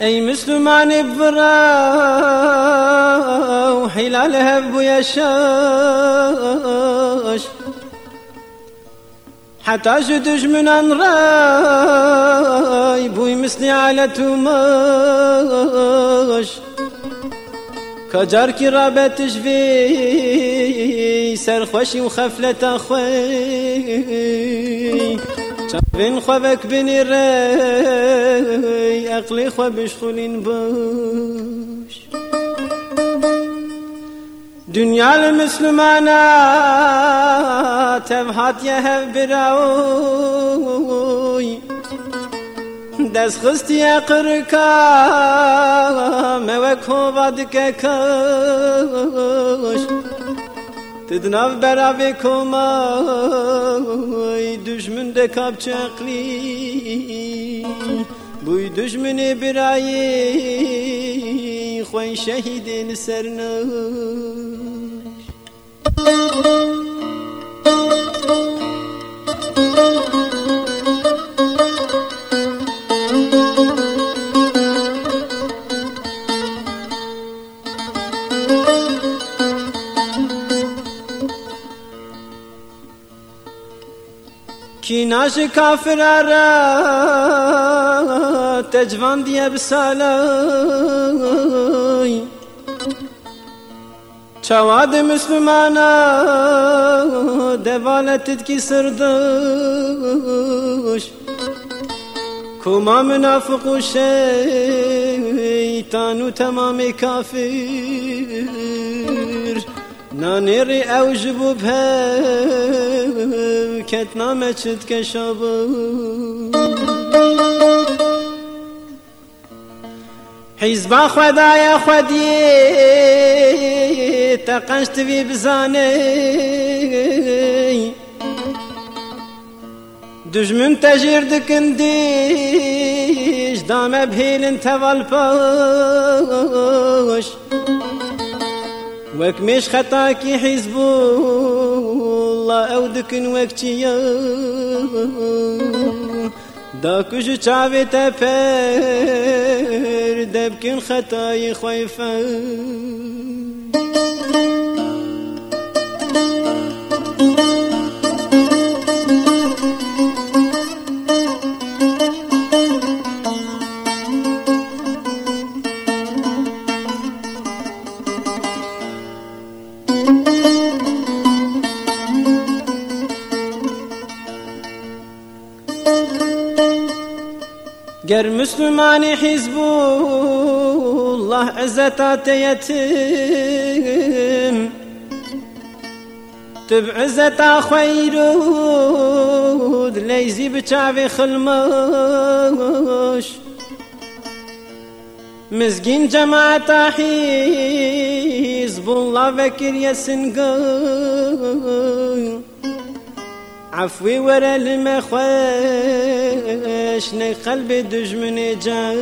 أي مسلمان برا حلال هب ويشاش حتى جدج من راي بوي مسني على توماش. كجار كي رابت في سر خوشي وخفلة خوي. أخوي بين خوابك بني راي أقلي خوابش خلين باش دنيا المسلمانات تبهات يهب براوي دس خستی قرکا موک هو بادک کش تدناف برا düşmünde kapçakli Buy düşmünü bir ayı Xoy şehidin sernaş سرناش کیناش کافر را تجوان دیه بسالای چواد مسلمانا دوالتت کی سردوش کما منافق و شیطان و کافر نانيري اوجب بها كتنا ما تشد كشابو حزب خدايا خدي تقنشت في بزاني دجمن تجير دكنديش دام بهيل انت والباش وك مش خطاكي حزب الله أو دكن وكتيا داكوش چاوي تفر دبكن خطاي خويفا گر مسلمانی حزب الله عزتات يتم تب عزتا خيرود ليزي بچاوي خلمش مزگین جماعت حزب الله فكر يسنقو عفوي ورا المخوش قلبي دجمني جاش.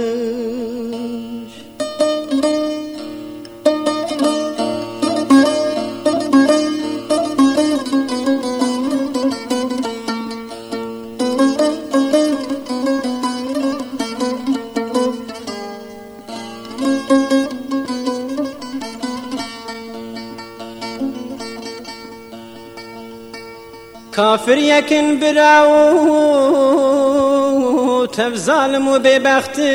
كافر يكن براو تف ظالم وببختن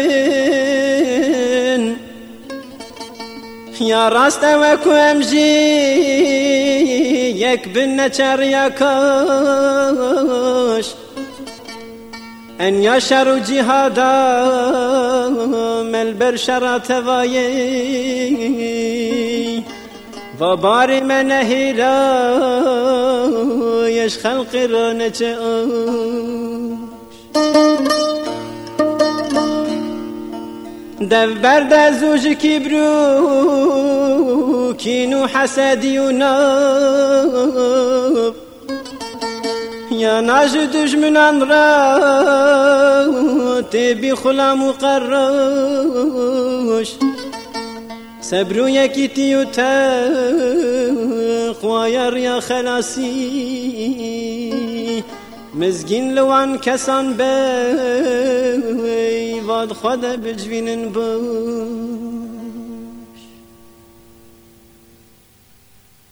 يا راست وكو امجي يك بالنچر يكاش ان يشر جهادا ملبر شرات وايه و بار من یش خلق را نچه دو برد زوج کبرو کینو حسدی و ناب یا ناج دشمنان را تبی خلام و قراش. سبرو يكي تيوتا خواير يا خلاصي مزگین لوان کسان بی و باد خود بجوینن بود